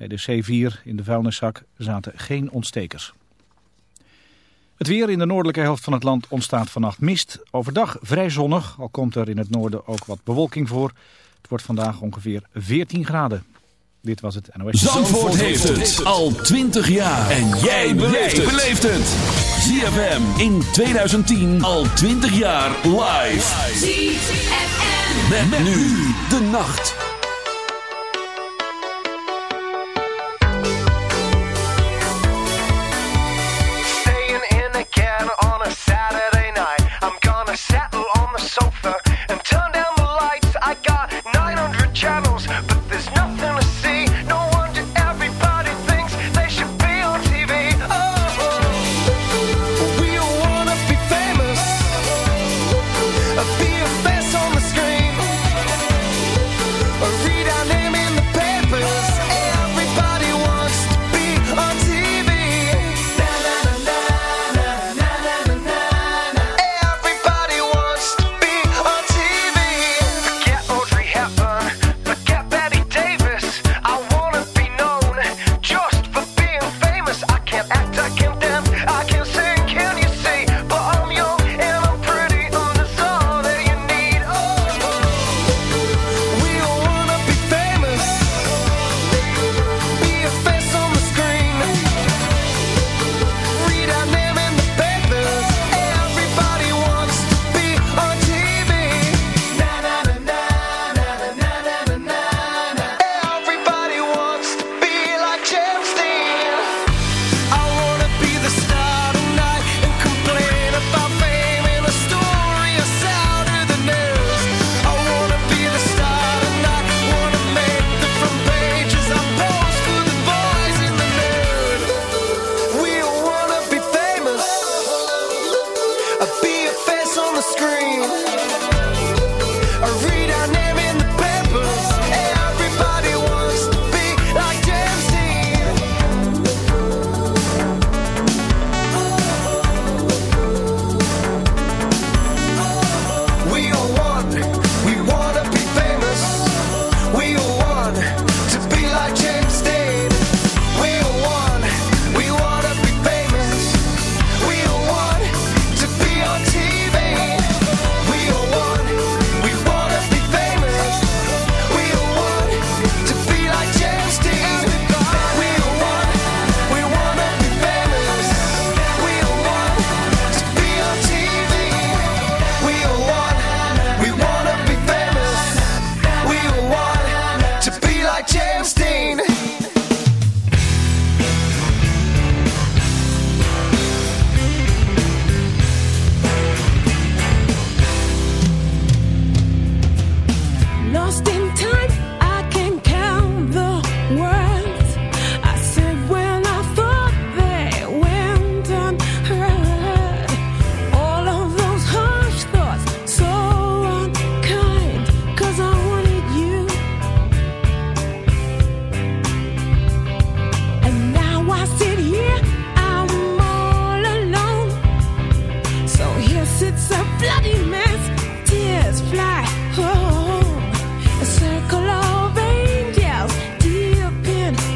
Bij de C4 in de vuilniszak zaten geen ontstekers. Het weer in de noordelijke helft van het land ontstaat vannacht mist. Overdag vrij zonnig, al komt er in het noorden ook wat bewolking voor. Het wordt vandaag ongeveer 14 graden. Dit was het NOS. Zandvoort, heeft, het. al 20 jaar. En jij beleeft het. ZFM in 2010 al 20 jaar live. ZFM. Met nu de nacht.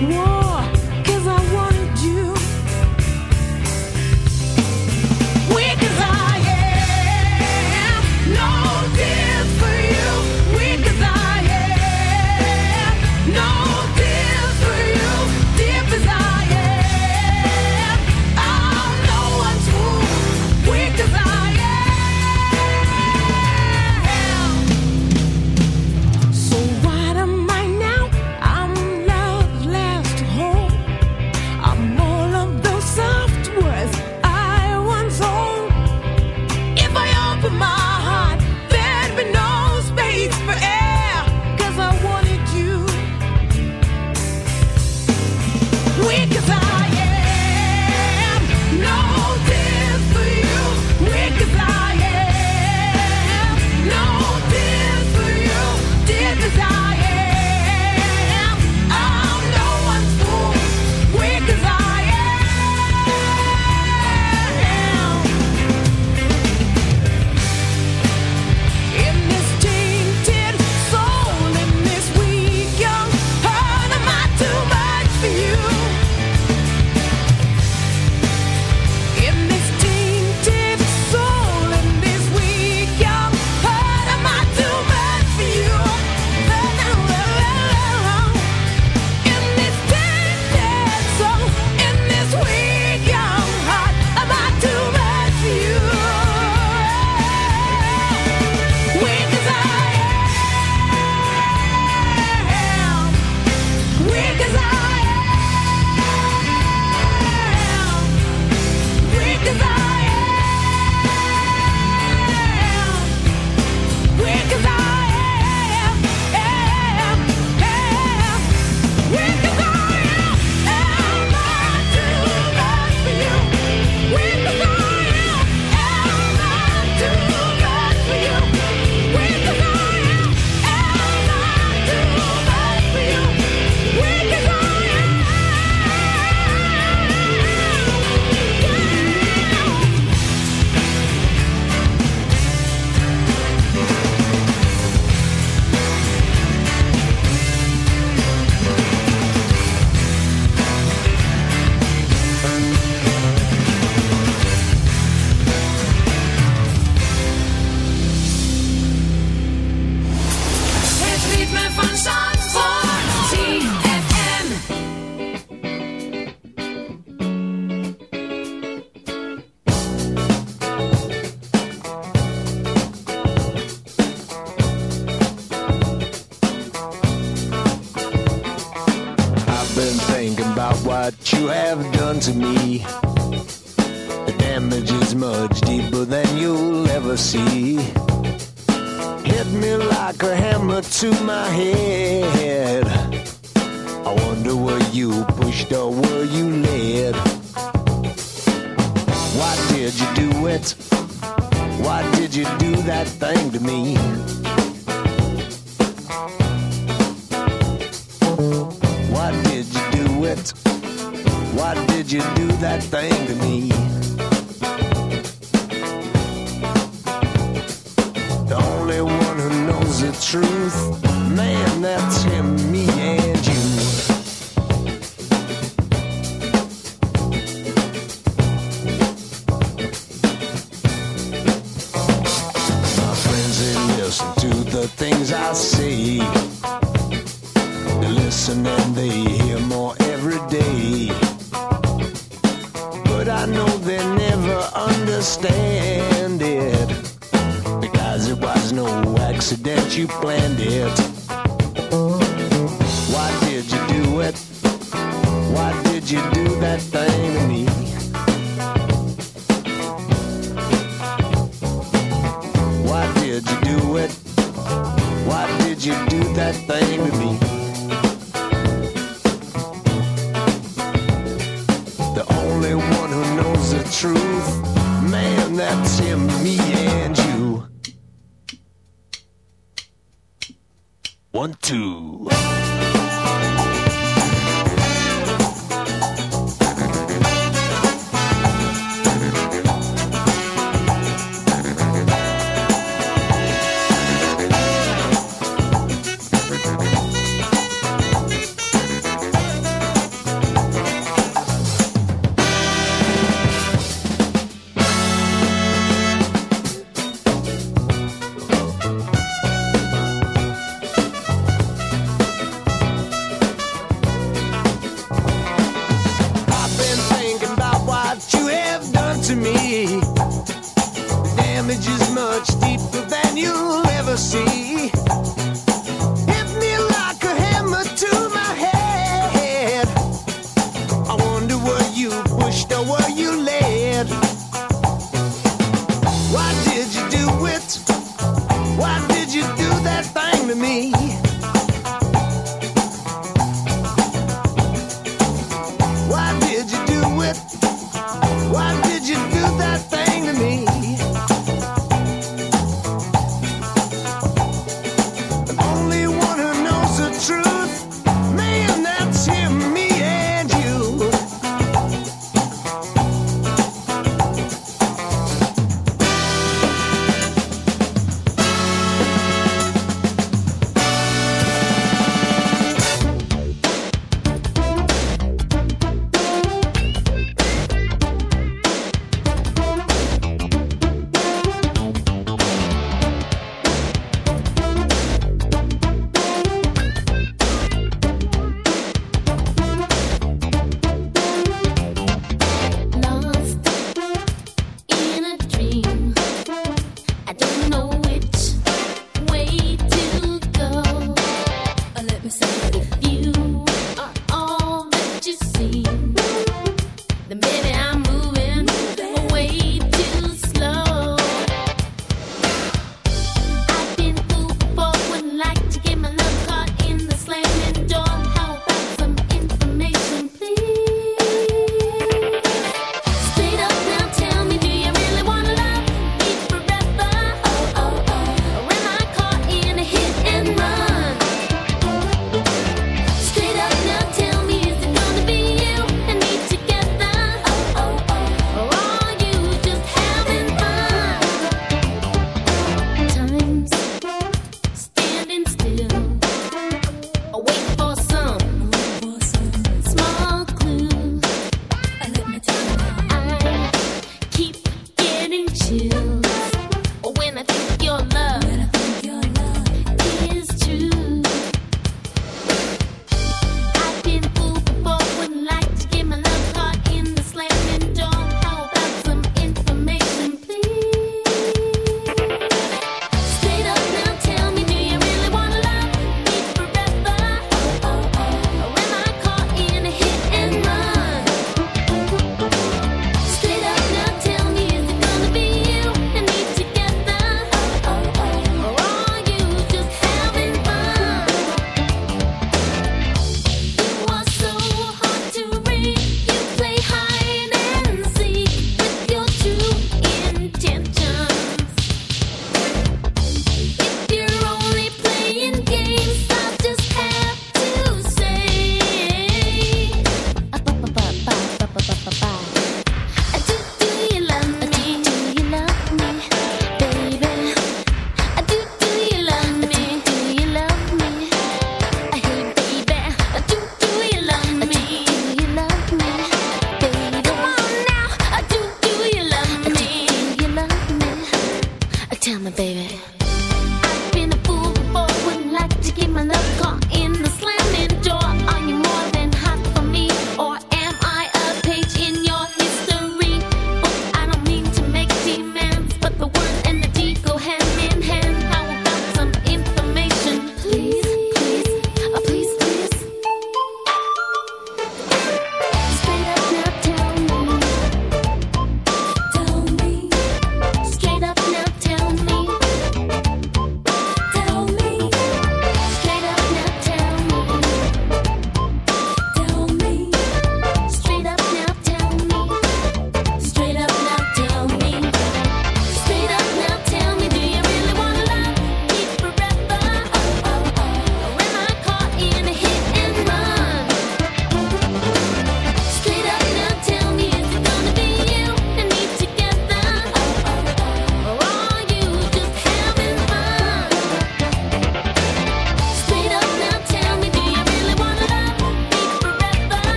Whoa.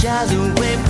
shadow wave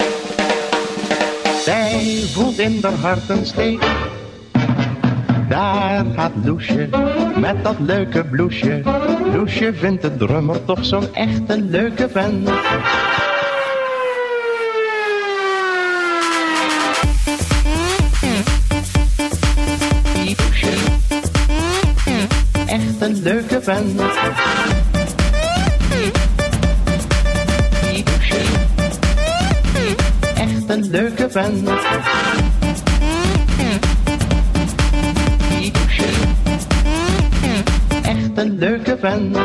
In haar hart een steek. Daar gaat Loesje met dat leuke bloesje. Loesje vindt de drummer toch zo'n echte leuke vent. Echt een leuke vent. Echt een leuke vent. Een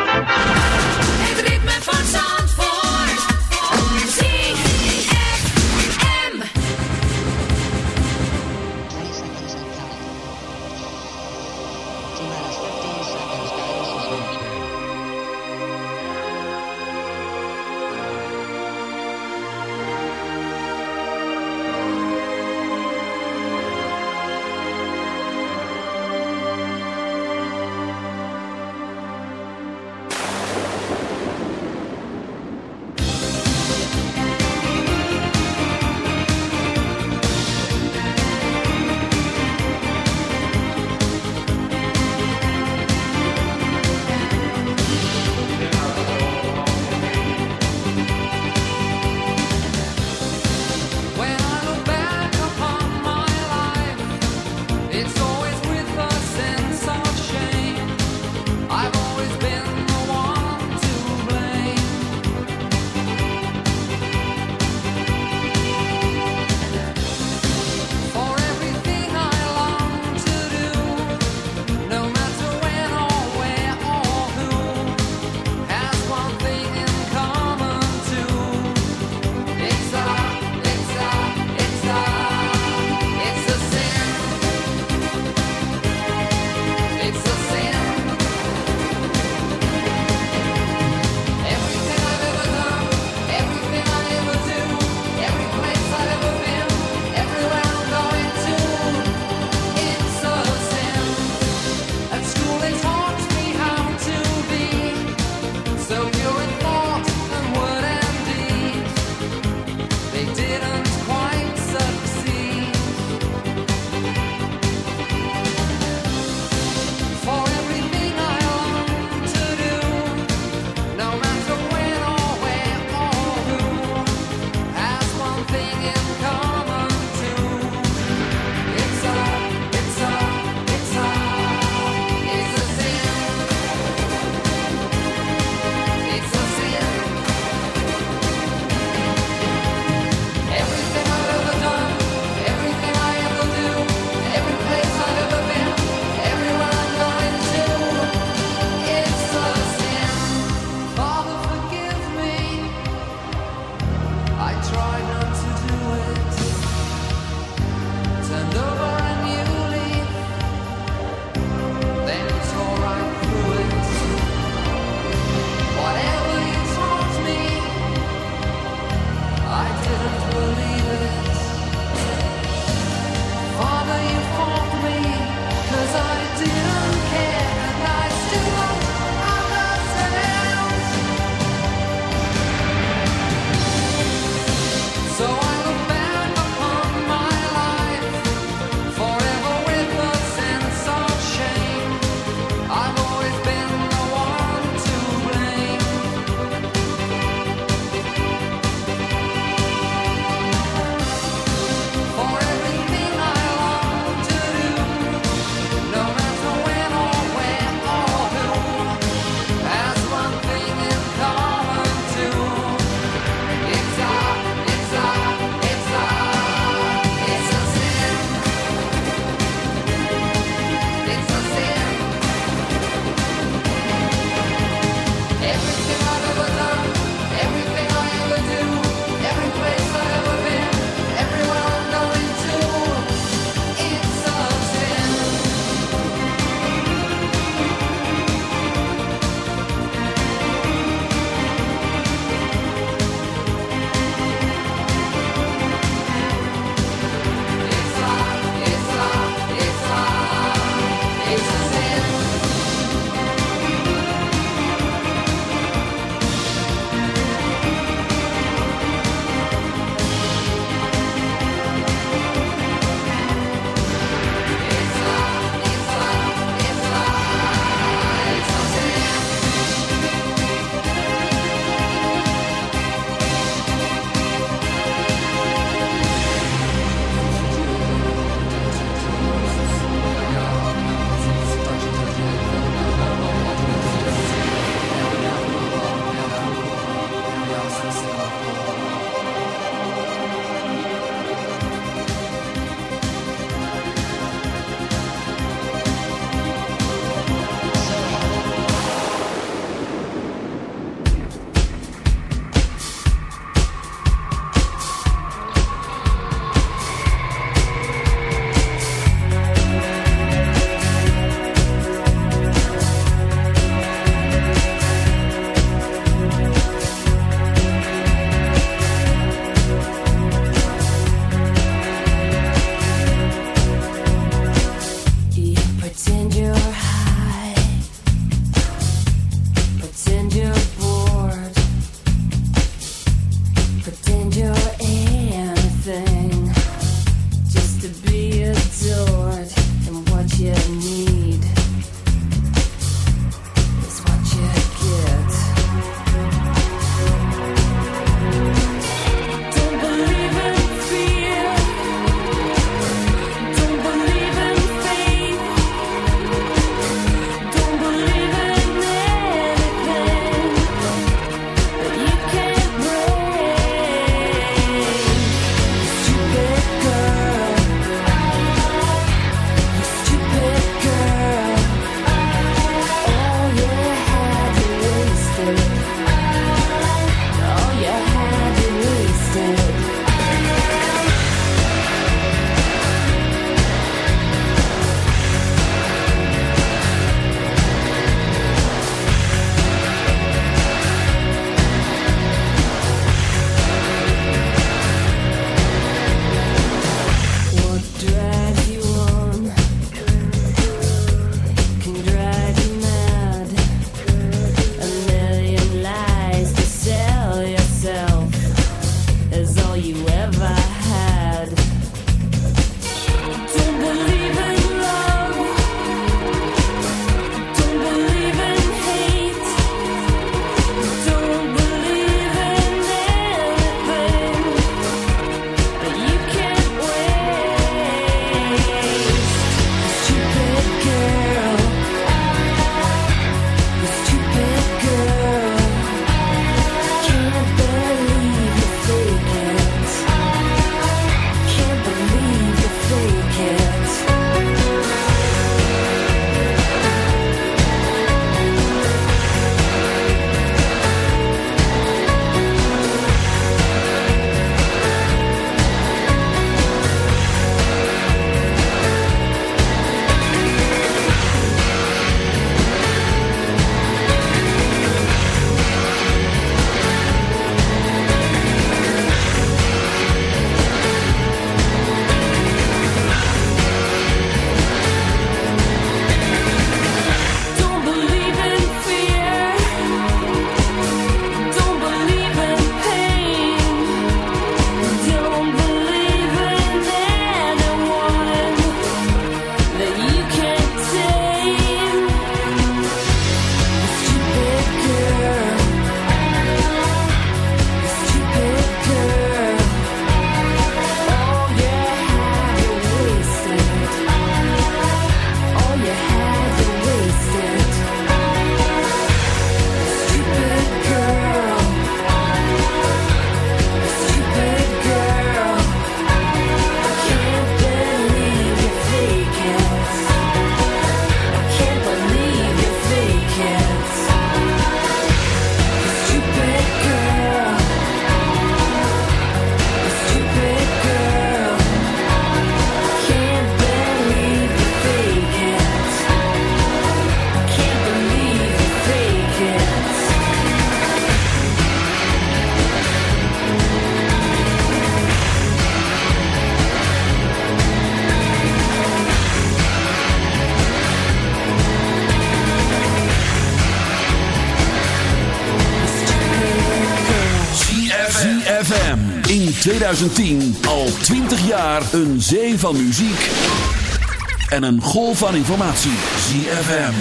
2010 al 20 jaar een zee van muziek. En een golf van informatie. ZFM.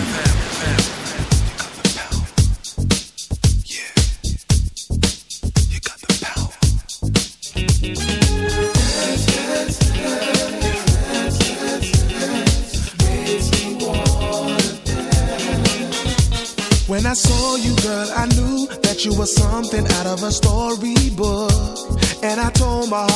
When I saw you, girl, I knew that you were something out of a storybook.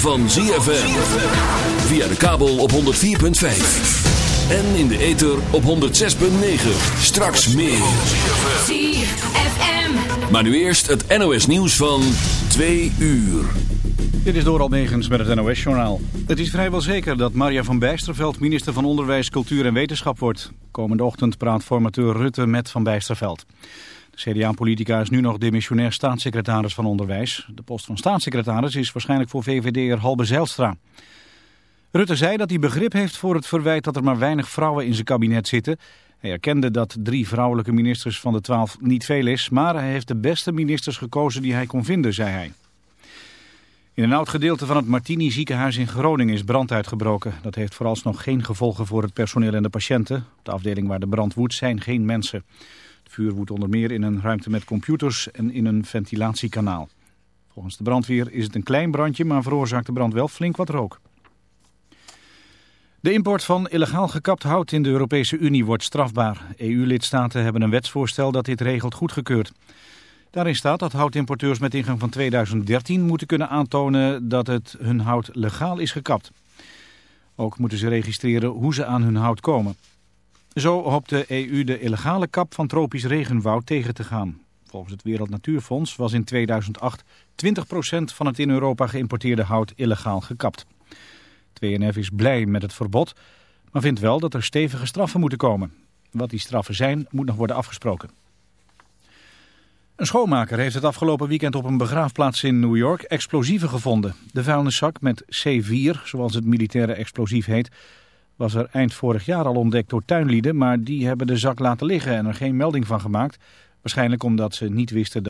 van ZFM. Via de kabel op 104.5. En in de ether op 106.9. Straks meer. ZFM. Maar nu eerst het NOS nieuws van 2 uur. Dit is door Almegens met het NOS-journaal. Het is vrijwel zeker dat Maria van Bijsterveld minister van Onderwijs, Cultuur en Wetenschap wordt. Komende ochtend praat formateur Rutte met Van Bijsterveld. CDA-politica is nu nog demissionair staatssecretaris van Onderwijs. De post van staatssecretaris is waarschijnlijk voor VVD'er Halbe Zijlstra. Rutte zei dat hij begrip heeft voor het verwijt dat er maar weinig vrouwen in zijn kabinet zitten. Hij erkende dat drie vrouwelijke ministers van de twaalf niet veel is, maar hij heeft de beste ministers gekozen die hij kon vinden, zei hij. In een oud gedeelte van het Martini ziekenhuis in Groningen is brand uitgebroken. Dat heeft vooralsnog geen gevolgen voor het personeel en de patiënten. Op de afdeling waar de brand woedt zijn geen mensen. Vuur woedt onder meer in een ruimte met computers en in een ventilatiekanaal. Volgens de brandweer is het een klein brandje, maar veroorzaakt de brand wel flink wat rook. De import van illegaal gekapt hout in de Europese Unie wordt strafbaar. EU-lidstaten hebben een wetsvoorstel dat dit regelt goedgekeurd. Daarin staat dat houtimporteurs met ingang van 2013 moeten kunnen aantonen dat het hun hout legaal is gekapt. Ook moeten ze registreren hoe ze aan hun hout komen. Zo hoopt de EU de illegale kap van tropisch regenwoud tegen te gaan. Volgens het Wereld Natuurfonds was in 2008 20% van het in Europa geïmporteerde hout illegaal gekapt. Het is blij met het verbod, maar vindt wel dat er stevige straffen moeten komen. Wat die straffen zijn, moet nog worden afgesproken. Een schoonmaker heeft het afgelopen weekend op een begraafplaats in New York explosieven gevonden. De vuilniszak met C4, zoals het militaire explosief heet, was er eind vorig jaar al ontdekt door tuinlieden, maar die hebben de zak laten liggen en er geen melding van gemaakt. Waarschijnlijk omdat ze niet wisten